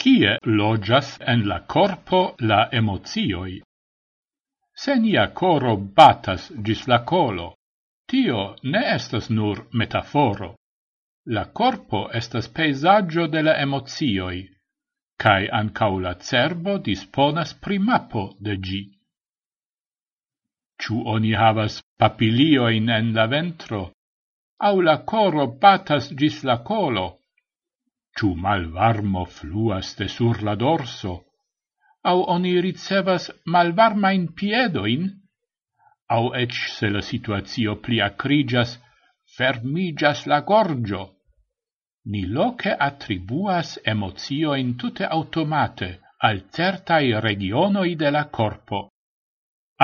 Kie lojas en la corpo la emozioi? Se nia coro batas gis la colo, tio ne estas nur metaforo. La corpo estas peisaggio de la emozioi, cae ancau la cerbo disponas primapo de gi. Ciu oni havas papilioin en la ventro, au la coro batas gis la colo, ciu malvarmo fluas de sur la dorso, au oni ricevas malvarmain piedoin, au ec se la situatio pli acrigas, fermigas la gorgio. Ni loce attribuas emozioin tutte automate al certai regionoi de la corpo,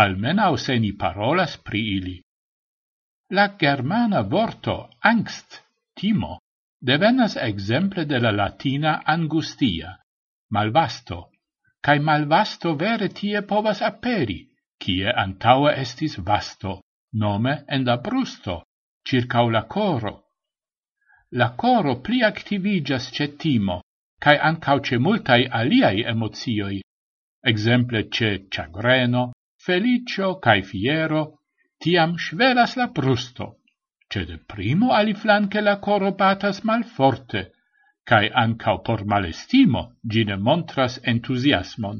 almenau se ni parolas pri ili. La germana vorto angst, timo, devenas exemple de la latina angustia, malvasto, cae malvasto vere tie povas aperi, cie antaue estis vasto, nome en la brusto, circau la coro. La coro pli activigas ce timo, cae ancau ce multai aliai emozioi, exemple ce chagreno, felicio cae fiero, tiam svelas la brusto ce de primo aliflanque la coro batas malforte, cae ancau por malestimo gine montras entusiasmon.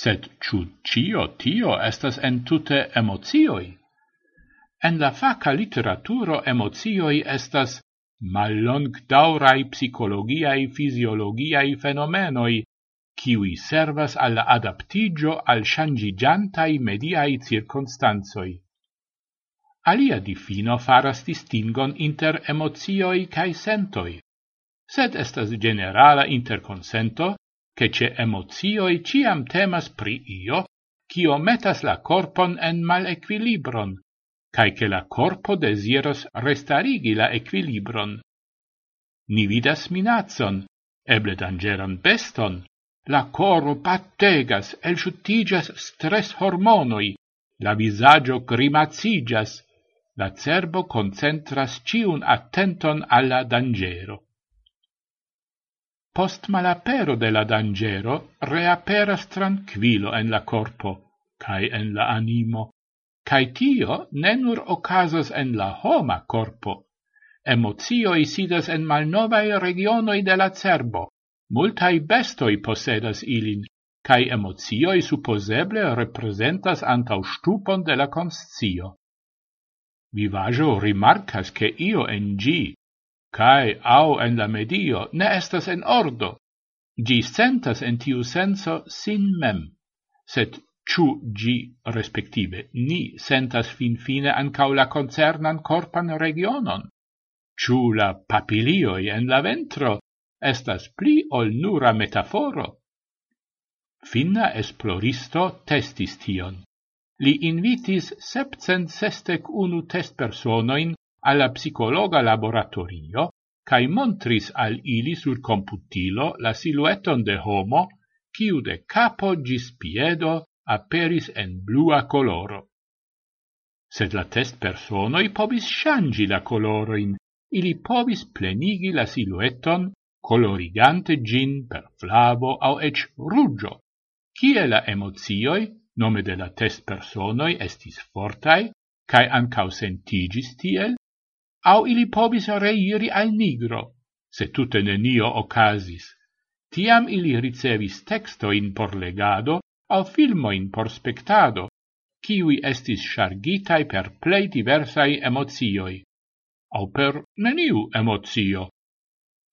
Sed ciu cio tio estas entute emozioi? En la faca literaturo emozioi estas mallongdaurai psicologiai fisiologiai fenomenoi, kiwi servas al adaptigio al shangigiantai mediai circonstanzoi. Alia difino faras distingon inter emozioi cae sentoi, sed estas generala interconsento che ce emozioi ciam temas pri io, cio metas la corpon en mal equilibron, cae che la corpo desiros restarigi la equilibron. Ni vidas minazon, eble dangeran beston, la coro pattegas, elciutigas stress hormonoi, la visagio grimazigas, la cerbo concentras ciun attenton alla dangero. Post malapero de la dangero reaperas tranquilo en la corpo, cae en la animo, cae tio ne nur ocasas en la homa corpo, emozioi sidas en malnovae regionoi de la cerbo, multai bestoi posedas ilin, cae emozioi supposeble representas antau stupon de la conscio vivajo rimarcas che io en gi, cae au en la medio ne estas en ordo. Gi sentas en tiu senso sin mem, set ciu gi respective ni sentas fin fine ancau la concernan corpan regionon. Ciu la papilioi en la ventro estas pli ol nura metaforo. Finna esploristo testis tion li invitis sepcent sestec unu testpersonoin alla psicologa laboratorio cae montris al ili sur computilo la silueton de homo ciu de capo gis piedo aperis en blua coloro. Sed la test personoi pobis shangi la coloroin, ili pobis plenigi la silueton colorigante gin per flavo au ec ruggio, cie la emozioi nome de la test personoi estis fortai, cae ancau sentigis tiel, au ili pobis reiri al nigro, se tute nenio ocasis. Tiam ili ricevis textoin por legado, au filmoin por spectado, kiwi estis shargitai per plei diversai emozioi, au per neniu emozio.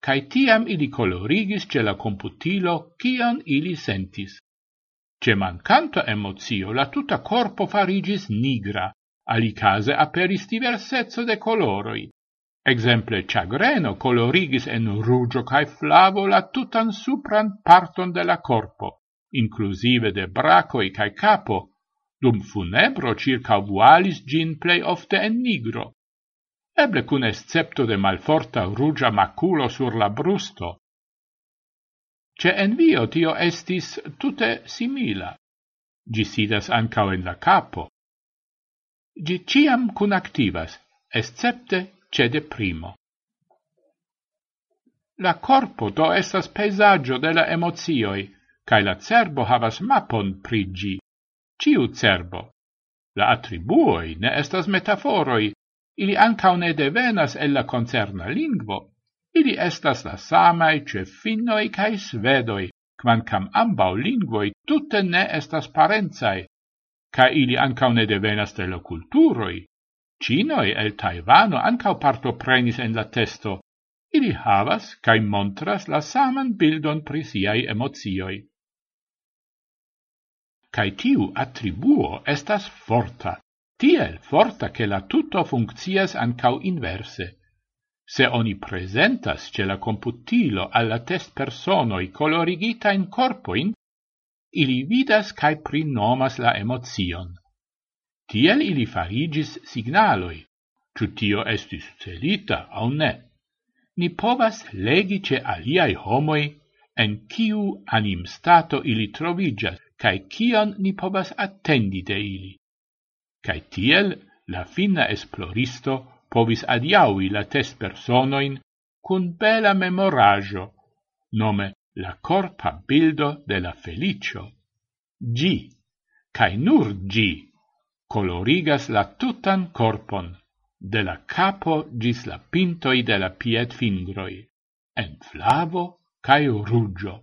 cae tiam ili colorigis ce la computilo cion ili sentis. Ce mancanta emozio la tuta corpo farigis nigra, alicase aperis diversezzo de coloroi. Exemple chagreno colorigis en rugio cae flavo la tutan supran parton de la corpo, inclusive de bracoi cae capo, dum funebro circa vualis gin plei ofte en nigro, eble cun escepto de malforta rugia maculo sur la brusto, Ce envio tio estis tute simila. Gi sidas ancao en la capo. Gi ciam cun activas, excepte ce de primo. La corpo do estas peisaggio de la emozioi, cae la cerbo havas mapon prigi. Ciu cerbo. La attribuoi ne estas metaforoi, ili ancao ne devenas el la concerna lingvo, Ili estas la samaj ce finnoi kaj svedoj, kvankam ambaŭ lingvoj tutte ne estas parencaj, kaj ili ankaŭ ne devenas de la kulturoj. Cinoi el Tajvano ankaŭ partoprenis en la testo. Ili havas kaj montras la saman bildon pri siaj emocioj. Kaj tiu attribuo estas forta, tiel forta che la tutto funkcias ancau inverse. Se oni presentas ce la computilo alla test personoi colorigita in corpoin, ili vidas cae prinomas la emozion. Tiel ili farigis signaloi, ciu tio estis celita au ne. Ni povas legi ce aliai homoi en kiu anim stato ili trovigas, cae kion ni povas attendi de ili. Cae tiel la fina esploristo povis adiaui la test personoin cun bela memorajo, nome la corpa bildo de la felicio. Gi, cae nur gi, colorigas la tutan corpon, de la capo gis la pintoi de la piet fingroi, en flavo cae rugio.